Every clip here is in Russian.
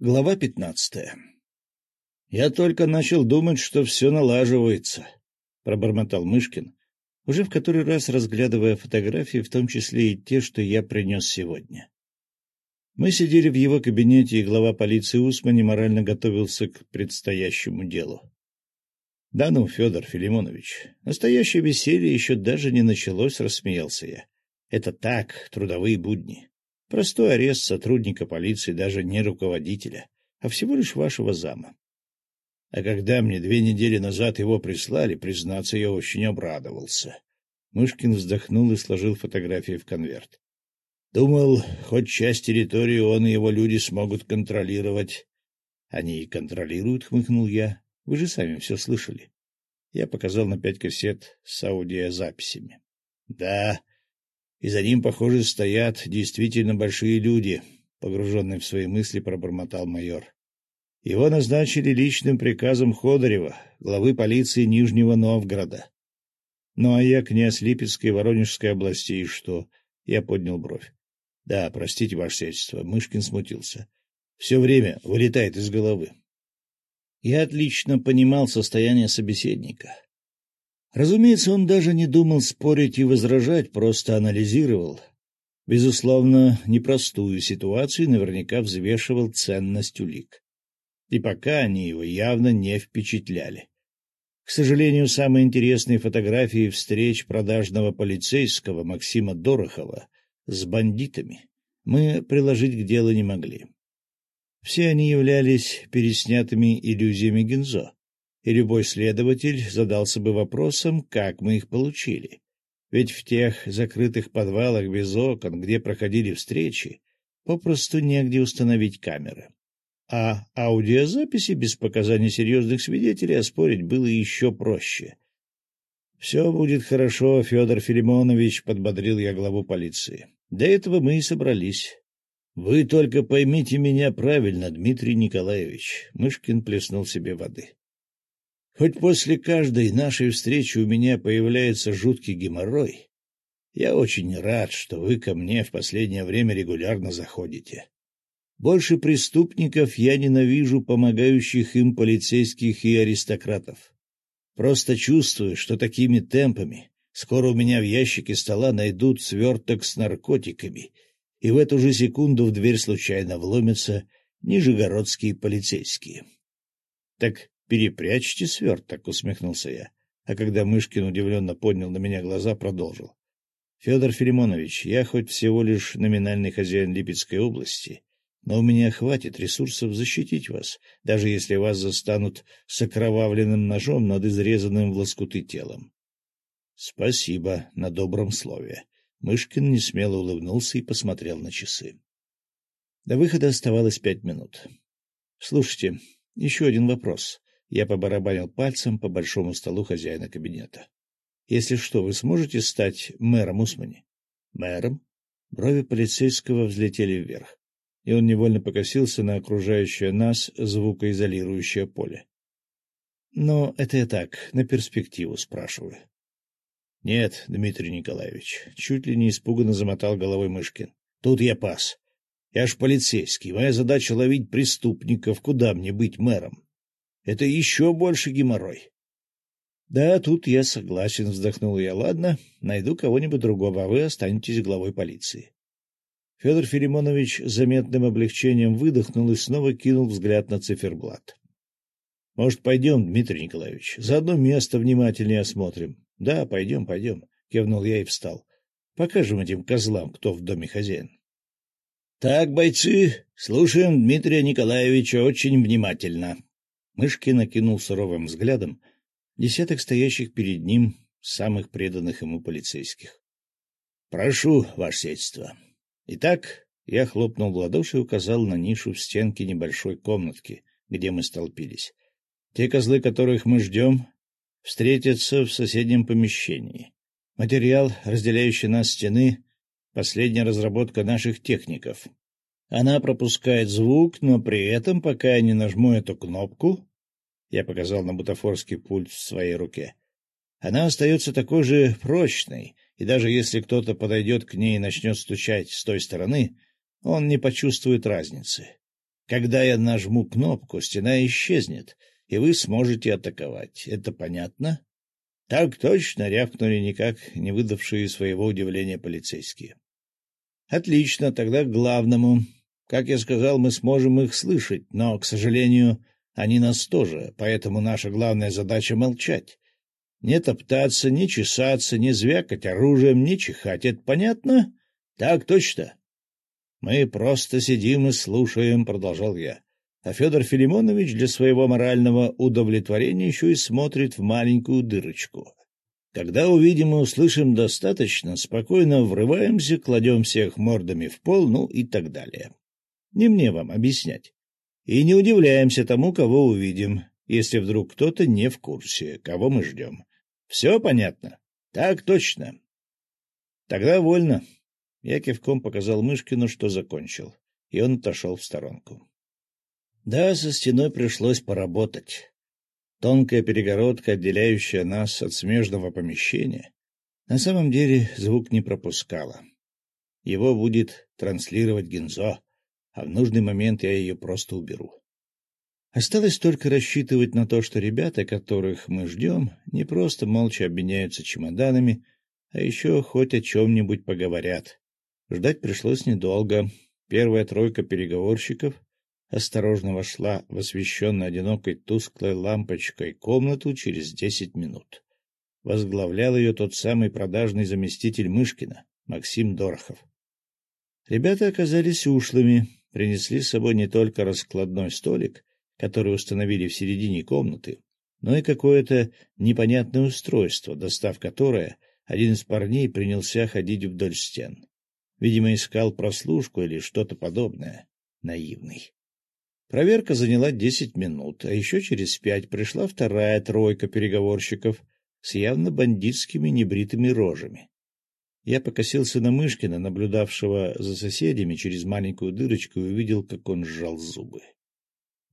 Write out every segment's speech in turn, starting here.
Глава пятнадцатая «Я только начал думать, что все налаживается», — пробормотал Мышкин, уже в который раз разглядывая фотографии, в том числе и те, что я принес сегодня. Мы сидели в его кабинете, и глава полиции Усмани морально готовился к предстоящему делу. — Да ну, Федор Филимонович, настоящее веселье еще даже не началось, — рассмеялся я. — Это так, трудовые будни. Простой арест сотрудника полиции, даже не руководителя, а всего лишь вашего зама. А когда мне две недели назад его прислали, признаться, я очень обрадовался. Мышкин вздохнул и сложил фотографии в конверт. Думал, хоть часть территории он и его люди смогут контролировать. — Они и контролируют, — хмыкнул я. — Вы же сами все слышали. Я показал на пять кассет с аудиозаписями. — Да, и за ним, похоже, стоят действительно большие люди, — погруженный в свои мысли пробормотал майор. Его назначили личным приказом Ходорева, главы полиции Нижнего Новгорода. Ну а я князь Липецкой Воронежской области, и что? Я поднял бровь. Да, простите, ваше сельство, Мышкин смутился. Все время вылетает из головы. Я отлично понимал состояние собеседника. Разумеется, он даже не думал спорить и возражать, просто анализировал. Безусловно, непростую ситуацию наверняка взвешивал ценность улик. И пока они его явно не впечатляли. К сожалению, самые интересные фотографии встреч продажного полицейского Максима Дорохова с бандитами мы приложить к делу не могли. Все они являлись переснятыми иллюзиями Гензо и любой следователь задался бы вопросом, как мы их получили. Ведь в тех закрытых подвалах без окон, где проходили встречи, попросту негде установить камеры. А аудиозаписи без показаний серьезных свидетелей оспорить было еще проще. — Все будет хорошо, Федор Филимонович, — подбодрил я главу полиции. — Для этого мы и собрались. — Вы только поймите меня правильно, Дмитрий Николаевич. Мышкин плеснул себе воды. Хоть после каждой нашей встречи у меня появляется жуткий геморрой, я очень рад, что вы ко мне в последнее время регулярно заходите. Больше преступников я ненавижу помогающих им полицейских и аристократов. Просто чувствую, что такими темпами скоро у меня в ящике стола найдут сверток с наркотиками, и в эту же секунду в дверь случайно вломятся нижегородские полицейские. Так Перепрячьте сверток, — усмехнулся я. А когда Мышкин удивленно поднял на меня глаза, продолжил. — Федор Филимонович, я хоть всего лишь номинальный хозяин Липецкой области, но у меня хватит ресурсов защитить вас, даже если вас застанут с окровавленным ножом над изрезанным в лоскуты телом. — Спасибо на добром слове. Мышкин несмело улыбнулся и посмотрел на часы. До выхода оставалось пять минут. — Слушайте, еще один вопрос. Я побарабанил пальцем по большому столу хозяина кабинета. — Если что, вы сможете стать мэром Усмани? — Мэром? Брови полицейского взлетели вверх, и он невольно покосился на окружающее нас звукоизолирующее поле. — Но это я так, на перспективу спрашиваю. — Нет, Дмитрий Николаевич, чуть ли не испуганно замотал головой Мышкин. — Тут я пас. Я ж полицейский, моя задача — ловить преступников. Куда мне быть мэром? Это еще больше геморрой. — Да, тут я согласен, — вздохнул я. — Ладно, найду кого-нибудь другого, а вы останетесь главой полиции. Федор Филимонович заметным облегчением выдохнул и снова кинул взгляд на циферблат. — Может, пойдем, Дмитрий Николаевич, заодно место внимательнее осмотрим. — Да, пойдем, пойдем, — кивнул я и встал. — Покажем этим козлам, кто в доме хозяин. — Так, бойцы, слушаем Дмитрия Николаевича очень внимательно, Мышки накинул суровым взглядом десяток стоящих перед ним самых преданных ему полицейских. — Прошу, ваше сельство. Итак, я хлопнул в ладоши и указал на нишу в стенке небольшой комнатки, где мы столпились. Те козлы, которых мы ждем, встретятся в соседнем помещении. Материал, разделяющий нас стены, — последняя разработка наших техников. Она пропускает звук, но при этом, пока я не нажму эту кнопку, я показал на бутафорский пульт в своей руке. Она остается такой же прочной, и даже если кто-то подойдет к ней и начнет стучать с той стороны, он не почувствует разницы. Когда я нажму кнопку, стена исчезнет, и вы сможете атаковать. Это понятно? — Так точно, — рявкнули никак не выдавшие своего удивления полицейские. — Отлично, тогда к главному. Как я сказал, мы сможем их слышать, но, к сожалению, они нас тоже, поэтому наша главная задача — молчать. Не топтаться, не чесаться, не звякать оружием, не чихать. Это понятно? Так точно. Мы просто сидим и слушаем, — продолжал я. А Федор Филимонович для своего морального удовлетворения еще и смотрит в маленькую дырочку. Когда увидим и услышим достаточно, спокойно врываемся, кладем всех мордами в пол, ну и так далее. Не мне вам объяснять. И не удивляемся тому, кого увидим, если вдруг кто-то не в курсе, кого мы ждем. Все понятно? Так точно. Тогда вольно. Я кивком показал Мышкину, что закончил, и он отошел в сторонку. Да, со стеной пришлось поработать. Тонкая перегородка, отделяющая нас от смежного помещения, на самом деле звук не пропускала. Его будет транслировать Гензо, а в нужный момент я ее просто уберу. Осталось только рассчитывать на то, что ребята, которых мы ждем, не просто молча обменяются чемоданами, а еще хоть о чем-нибудь поговорят. Ждать пришлось недолго. Первая тройка переговорщиков осторожно вошла в освещенную одинокой тусклой лампочкой комнату через десять минут. Возглавлял ее тот самый продажный заместитель Мышкина, Максим Дорохов. Ребята оказались ушлыми, принесли с собой не только раскладной столик, который установили в середине комнаты, но и какое-то непонятное устройство, достав которое, один из парней принялся ходить вдоль стен. Видимо, искал прослушку или что-то подобное. Наивный. Проверка заняла десять минут, а еще через пять пришла вторая тройка переговорщиков с явно бандитскими небритыми рожами. Я покосился на Мышкина, наблюдавшего за соседями через маленькую дырочку, и увидел, как он сжал зубы.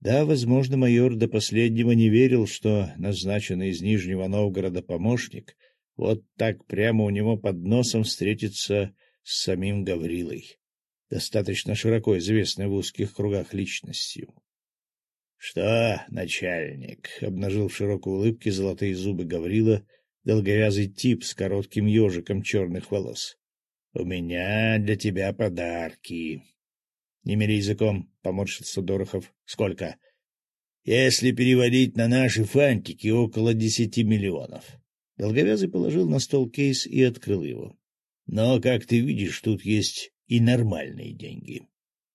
Да, возможно, майор до последнего не верил, что назначенный из Нижнего Новгорода помощник вот так прямо у него под носом встретится с самим Гаврилой, достаточно широко известной в узких кругах личностью. — Что, начальник? — обнажил в широкой улыбке золотые зубы Гаврила, долговязый тип с коротким ежиком черных волос. — У меня для тебя подарки. — Не мери языком, — поморщился Дорохов. — Сколько? — Если переводить на наши фантики, около десяти миллионов. Долговязый положил на стол кейс и открыл его. — Но, как ты видишь, тут есть и нормальные деньги.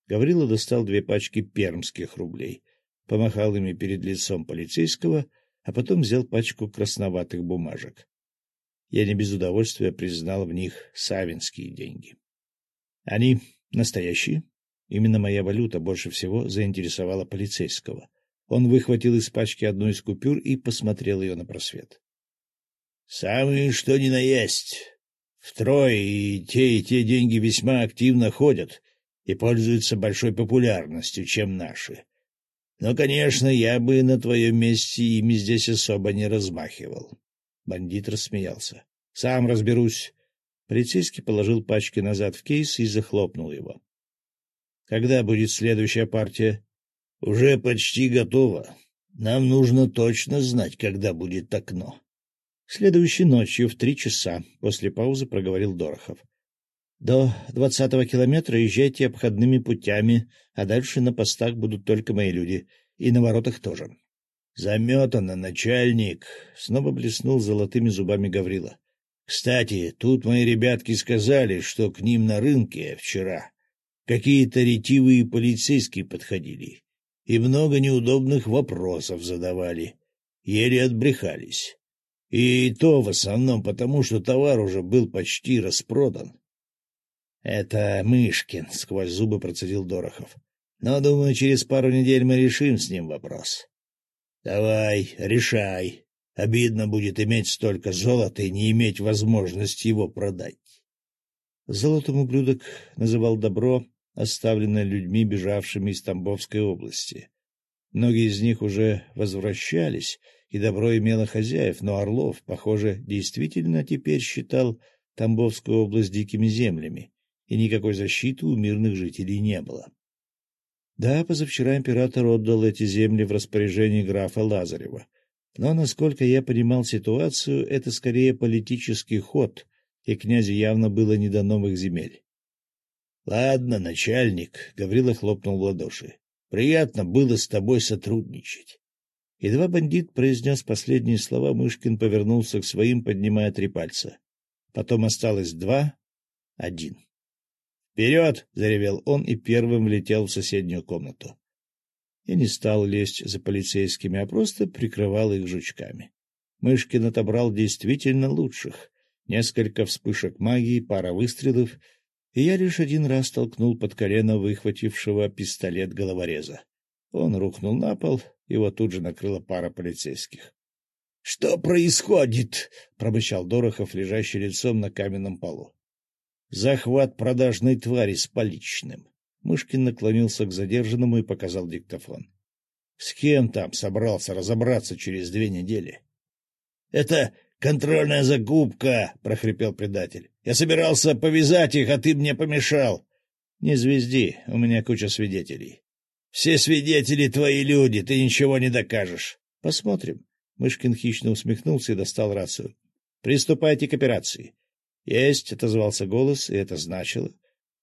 Гаврила достал две пачки пермских рублей, помахал ими перед лицом полицейского, а потом взял пачку красноватых бумажек. Я не без удовольствия признал в них савинские деньги. — Они настоящие? Именно моя валюта больше всего заинтересовала полицейского. Он выхватил из пачки одну из купюр и посмотрел ее на просвет. — Самые что ни на есть. Втрое и те, и те деньги весьма активно ходят и пользуются большой популярностью, чем наши. Но, конечно, я бы на твоем месте ими здесь особо не размахивал. Бандит рассмеялся. — Сам разберусь. Полицейский положил пачки назад в кейс и захлопнул его. Когда будет следующая партия? — Уже почти готово. Нам нужно точно знать, когда будет окно. — Следующей ночью в три часа, — после паузы проговорил Дорохов. — До двадцатого километра езжайте обходными путями, а дальше на постах будут только мои люди. И на воротах тоже. — Заметано, начальник! — снова блеснул золотыми зубами Гаврила. — Кстати, тут мои ребятки сказали, что к ним на рынке вчера Какие-то ретивые полицейские подходили и много неудобных вопросов задавали. Еле отбрехались. И то в основном потому, что товар уже был почти распродан. — Это Мышкин, — сквозь зубы процедил Дорохов. — Но, думаю, через пару недель мы решим с ним вопрос. — Давай, решай. Обидно будет иметь столько золота и не иметь возможности его продать. Золотом ублюдок называл добро, оставленное людьми, бежавшими из Тамбовской области. Многие из них уже возвращались, и добро имело хозяев, но Орлов, похоже, действительно теперь считал Тамбовскую область дикими землями, и никакой защиты у мирных жителей не было. Да, позавчера император отдал эти земли в распоряжение графа Лазарева. Но, насколько я понимал ситуацию, это скорее политический ход, и князю явно было не до новых земель. — Ладно, начальник, — Гаврила хлопнул в ладоши. — Приятно было с тобой сотрудничать. Едва бандит произнес последние слова, Мышкин повернулся к своим, поднимая три пальца. Потом осталось два, один. «Вперед!» — заревел он и первым влетел в соседнюю комнату. Я не стал лезть за полицейскими, а просто прикрывал их жучками. Мышкин отобрал действительно лучших. Несколько вспышек магии, пара выстрелов, и я лишь один раз толкнул под колено выхватившего пистолет головореза. Он рухнул на пол, его тут же накрыла пара полицейских. — Что происходит? — промычал Дорохов, лежащий лицом на каменном полу. Захват продажной твари с поличным. Мышкин наклонился к задержанному и показал диктофон. — С кем там собрался разобраться через две недели? — Это контрольная закупка, — прохрипел предатель. — Я собирался повязать их, а ты мне помешал. — Не звезди, у меня куча свидетелей. — Все свидетели твои люди, ты ничего не докажешь. — Посмотрим. Мышкин хищно усмехнулся и достал рацию. — Приступайте к операции. — Есть, — отозвался голос, и это значило,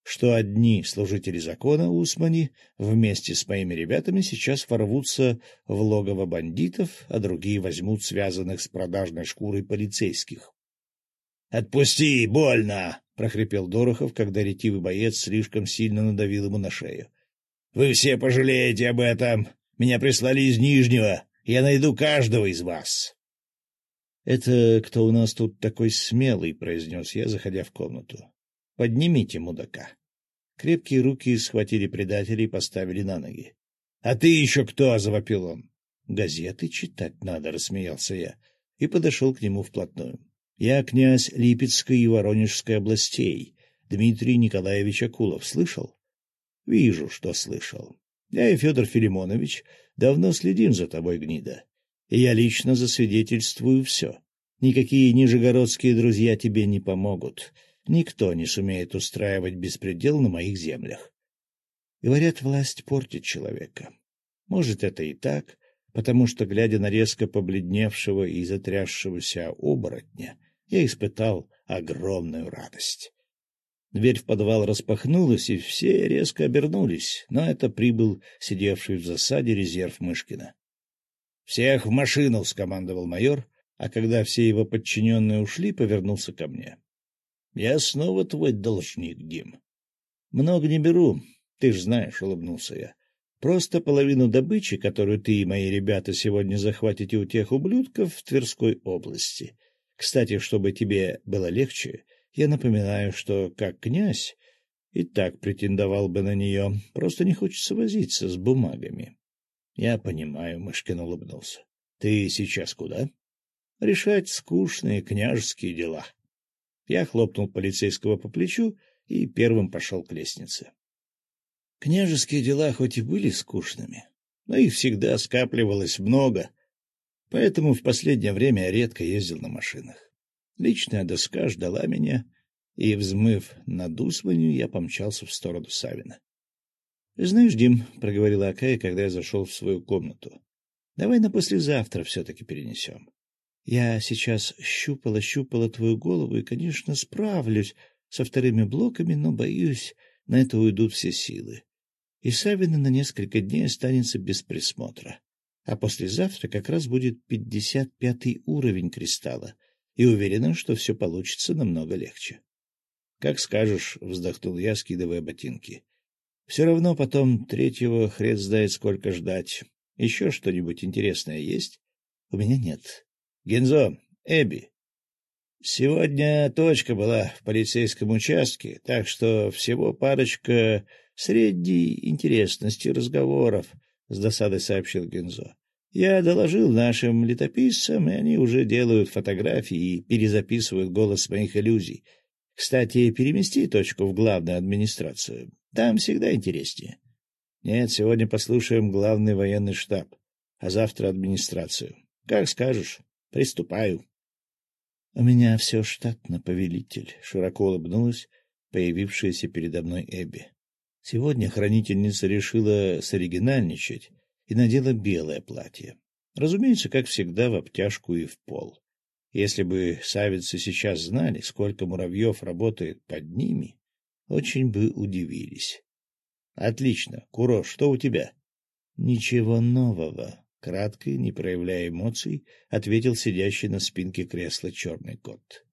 что одни служители закона Усмани вместе с моими ребятами сейчас ворвутся в логово бандитов, а другие возьмут связанных с продажной шкурой полицейских. — Отпусти, больно! — прохрипел Дорохов, когда ретивый боец слишком сильно надавил ему на шею. — Вы все пожалеете об этом! Меня прислали из Нижнего! Я найду каждого из вас! «Это кто у нас тут такой смелый?» — произнес я, заходя в комнату. «Поднимите мудака». Крепкие руки схватили предателей и поставили на ноги. «А ты еще кто?» — завопил он. «Газеты читать надо», — рассмеялся я, и подошел к нему вплотную. «Я князь Липецкой и Воронежской областей, Дмитрий Николаевич Акулов. Слышал?» «Вижу, что слышал. Я и Федор Филимонович давно следим за тобой, гнида и я лично засвидетельствую все. Никакие нижегородские друзья тебе не помогут. Никто не сумеет устраивать беспредел на моих землях. Говорят, власть портит человека. Может, это и так, потому что, глядя на резко побледневшего и затрясшегося оборотня, я испытал огромную радость. Дверь в подвал распахнулась, и все резко обернулись, но это прибыл сидевший в засаде резерв Мышкина. «Всех в машину!» — скомандовал майор, а когда все его подчиненные ушли, повернулся ко мне. «Я снова твой должник, Дим». «Много не беру, ты ж знаешь», — улыбнулся я. «Просто половину добычи, которую ты и мои ребята сегодня захватите у тех ублюдков в Тверской области. Кстати, чтобы тебе было легче, я напоминаю, что, как князь, и так претендовал бы на нее, просто не хочется возиться с бумагами. Я понимаю, Мышкин улыбнулся. Ты сейчас куда? Решать скучные княжеские дела. Я хлопнул полицейского по плечу и первым пошел к лестнице. Княжеские дела хоть и были скучными, но их всегда скапливалось много, поэтому в последнее время я редко ездил на машинах. Личная доска ждала меня, и, взмыв над Усманью, я помчался в сторону Савина. — Знаешь, Дим, — проговорила Акая, когда я зашел в свою комнату, — давай на послезавтра все-таки перенесем. Я сейчас щупала-щупала твою голову и, конечно, справлюсь со вторыми блоками, но, боюсь, на это уйдут все силы. И Савина на несколько дней останется без присмотра. А послезавтра как раз будет пятьдесят пятый уровень кристалла, и уверена, что все получится намного легче. — Как скажешь, — вздохнул я, скидывая ботинки. Все равно потом третьего хрен знает сколько ждать. Еще что-нибудь интересное есть? У меня нет. Гензо, Эбби. Сегодня точка была в полицейском участке, так что всего парочка средней интересности разговоров, — с досадой сообщил Гензо. Я доложил нашим летописцам, и они уже делают фотографии и перезаписывают голос моих иллюзий. Кстати, перемести точку в главную администрацию. Там всегда интереснее. Нет, сегодня послушаем главный военный штаб, а завтра администрацию. Как скажешь. Приступаю. — У меня все штатно, повелитель, — широко улыбнулась появившаяся передо мной Эбби. — Сегодня хранительница решила соригинальничать и надела белое платье. Разумеется, как всегда, в обтяжку и в пол. Если бы савицы сейчас знали, сколько муравьев работает под ними, очень бы удивились. — Отлично. Куро, что у тебя? — Ничего нового. Кратко, не проявляя эмоций, ответил сидящий на спинке кресла черный кот.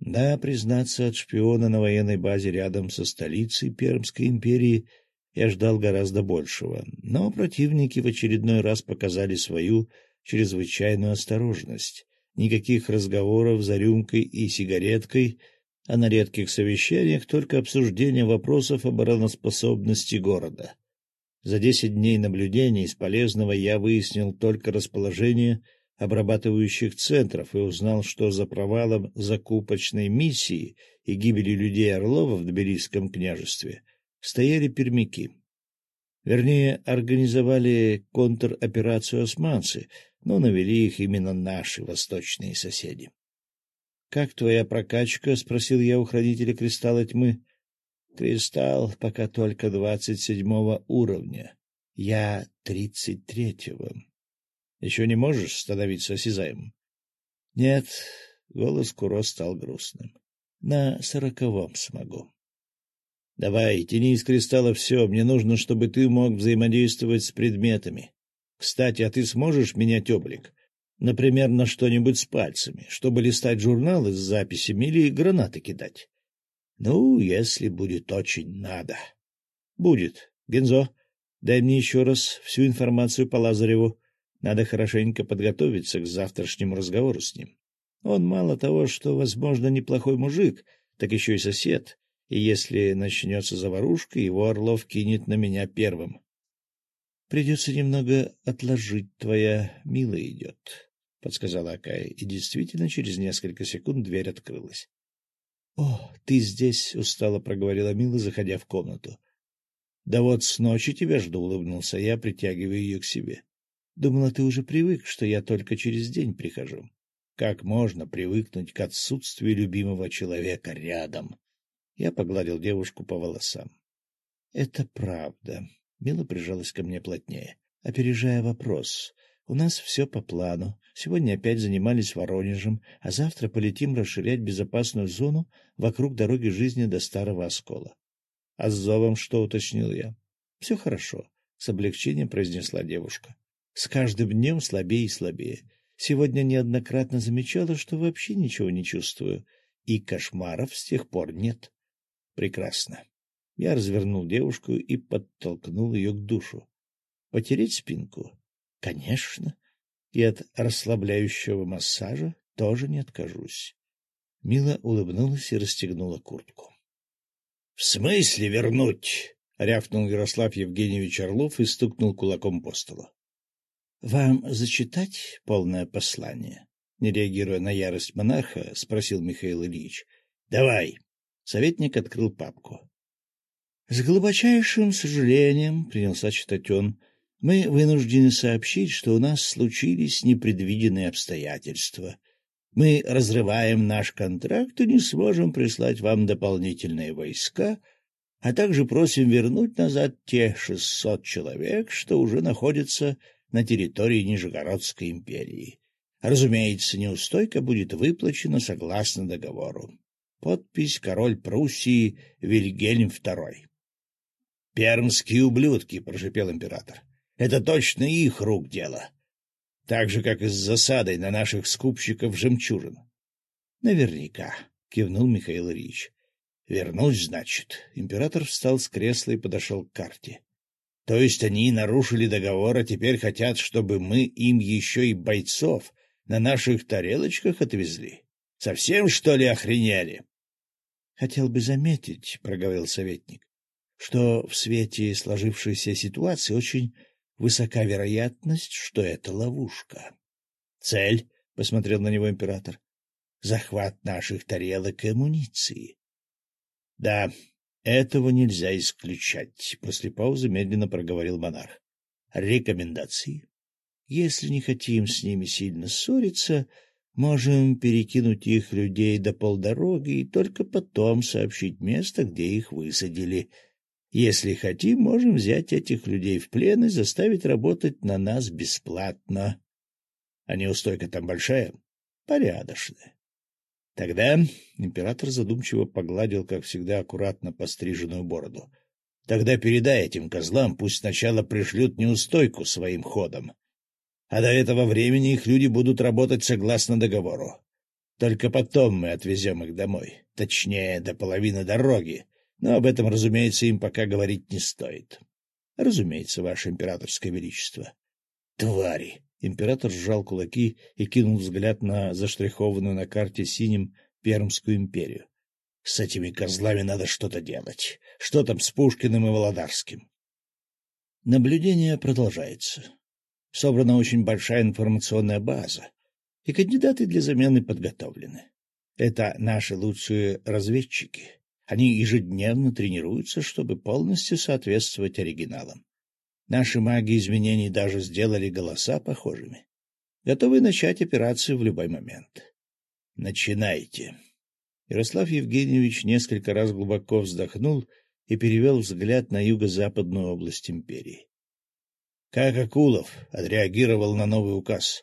Да, признаться, от шпиона на военной базе рядом со столицей Пермской империи я ждал гораздо большего, но противники в очередной раз показали свою чрезвычайную осторожность. Никаких разговоров за рюмкой и сигареткой, а на редких совещаниях только обсуждение вопросов обороноспособности города. За десять дней наблюдений из полезного я выяснил только расположение обрабатывающих центров и узнал, что за провалом закупочной миссии и гибелью людей Орлова в Тбилисском княжестве стояли пермяки. Вернее, организовали контроперацию османцы, но навели их именно наши восточные соседи. — Как твоя прокачка? — спросил я у хранителя кристалла тьмы. Кристалл пока только двадцать седьмого уровня. Я тридцать третьего. Еще не можешь становиться осязаемым? Нет, голос Куро стал грустным. На сороковом смогу. Давай, тяни из кристалла все. Мне нужно, чтобы ты мог взаимодействовать с предметами. Кстати, а ты сможешь менять облик? Например, на что-нибудь с пальцами, чтобы листать журналы с записями или гранаты кидать. Ну, если будет очень надо. Будет. Гензо, дай мне еще раз всю информацию по Лазареву. Надо хорошенько подготовиться к завтрашнему разговору с ним. Он мало того, что, возможно, неплохой мужик, так еще и сосед, и если начнется заварушка, его Орлов кинет на меня первым. — Придется немного отложить, твоя милая идет, — подсказала Акая, и действительно через несколько секунд дверь открылась. — О, ты здесь, — устало проговорила Мила, заходя в комнату. — Да вот с ночи тебя жду, — улыбнулся я, притягивая ее к себе. — Думала, ты уже привык, что я только через день прихожу. Как можно привыкнуть к отсутствию любимого человека рядом? Я погладил девушку по волосам. — Это правда. Мила прижалась ко мне плотнее, опережая вопрос. У нас все по плану. Сегодня опять занимались Воронежем, а завтра полетим расширять безопасную зону вокруг дороги жизни до Старого Оскола. — А с зовом что, — уточнил я. — Все хорошо, — с облегчением произнесла девушка. — С каждым днем слабее и слабее. Сегодня неоднократно замечала, что вообще ничего не чувствую, и кошмаров с тех пор нет. — Прекрасно. Я развернул девушку и подтолкнул ее к душу. — Потереть спинку? — Конечно. И от расслабляющего массажа тоже не откажусь. Мила улыбнулась и расстегнула куртку. — В смысле вернуть? — рявкнул Ярослав Евгеньевич Орлов и стукнул кулаком по столу. — Вам зачитать полное послание? Не реагируя на ярость монарха, спросил Михаил Ильич. — Давай. Советник открыл папку. — С глубочайшим сожалением, — принялся читать он, — мы вынуждены сообщить, что у нас случились непредвиденные обстоятельства. Мы разрываем наш контракт и не сможем прислать вам дополнительные войска, а также просим вернуть назад те шестьсот человек, что уже находятся на территории Нижегородской империи. Разумеется, неустойка будет выплачена согласно договору. Подпись «Король Пруссии Вильгельм II». «Пермские ублюдки!» — прошипел император. Это точно их рук дело. Так же, как и с засадой на наших скупщиков жемчужин. — Наверняка, — кивнул Михаил Ильич. — Вернусь, значит. Император встал с кресла и подошел к карте. — То есть они нарушили договор, а теперь хотят, чтобы мы им еще и бойцов на наших тарелочках отвезли? Совсем, что ли, охренели? — Хотел бы заметить, — проговорил советник, — что в свете сложившейся ситуации очень высока вероятность, что это ловушка. — Цель, — посмотрел на него император, — захват наших тарелок и амуниции. — Да, этого нельзя исключать, — после паузы медленно проговорил монарх. — Рекомендации. Если не хотим с ними сильно ссориться, можем перекинуть их людей до полдороги и только потом сообщить место, где их высадили. Если хотим, можем взять этих людей в плен и заставить работать на нас бесплатно. А неустойка там большая? Порядочная. Тогда император задумчиво погладил, как всегда, аккуратно постриженную бороду. Тогда передай этим козлам, пусть сначала пришлют неустойку своим ходом. А до этого времени их люди будут работать согласно договору. Только потом мы отвезем их домой. Точнее, до половины дороги. Но об этом, разумеется, им пока говорить не стоит. Разумеется, ваше императорское величество. Твари! Император сжал кулаки и кинул взгляд на заштрихованную на карте синим Пермскую империю. С этими козлами надо что-то делать. Что там с Пушкиным и Володарским? Наблюдение продолжается. Собрана очень большая информационная база, и кандидаты для замены подготовлены. Это наши лучшие разведчики. Они ежедневно тренируются, чтобы полностью соответствовать оригиналам. Наши маги изменений даже сделали голоса похожими. Готовы начать операцию в любой момент. Начинайте. Ярослав Евгеньевич несколько раз глубоко вздохнул и перевел взгляд на юго-западную область империи. Как Акулов отреагировал на новый указ?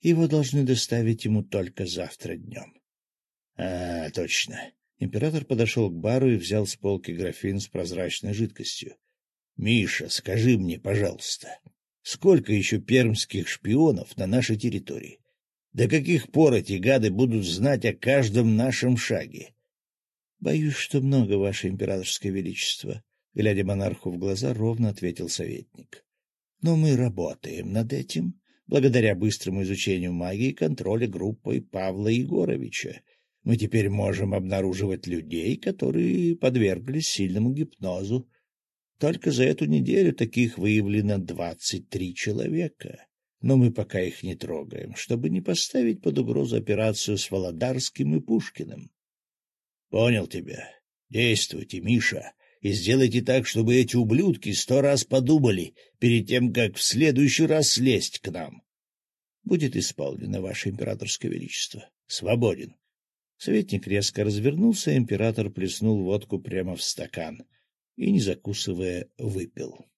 Его должны доставить ему только завтра днем. — А, точно. Император подошел к бару и взял с полки графин с прозрачной жидкостью. Миша, скажи мне, пожалуйста, сколько еще пермских шпионов на нашей территории? До каких пор эти гады будут знать о каждом нашем шаге? — Боюсь, что много, ваше императорское величество, — глядя монарху в глаза, ровно ответил советник. — Но мы работаем над этим, благодаря быстрому изучению магии и контроля группой Павла Егоровича. Мы теперь можем обнаруживать людей, которые подверглись сильному гипнозу, только за эту неделю таких выявлено двадцать три человека. Но мы пока их не трогаем, чтобы не поставить под угрозу операцию с Володарским и Пушкиным. — Понял тебя. Действуйте, Миша, и сделайте так, чтобы эти ублюдки сто раз подумали перед тем, как в следующий раз слезть к нам. — Будет исполнено, Ваше Императорское Величество. Свободен. Советник резко развернулся, император плеснул водку прямо в стакан — и, не закусывая, выпил.